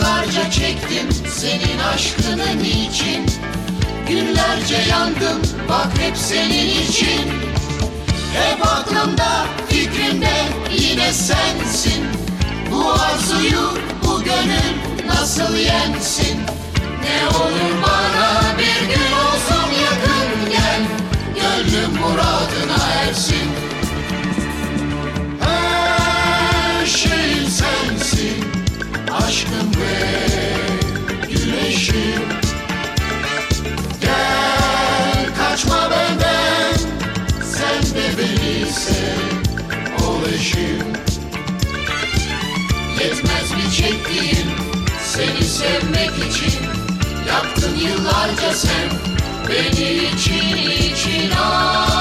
Yıllarca çektim senin aşkını niçin? Günlerce yandım bak hep senin için. Hep aklımda fikrimde yine sensin. Bu arzuyu bu gönül nasıl yensin? Ne olur bana bir gün olsun yakın gel. Gönlüm muradına ersin ol eşim Yetmez mi çektiğim seni sevmek için? Yaptın yıllarca sen beni için için. Ah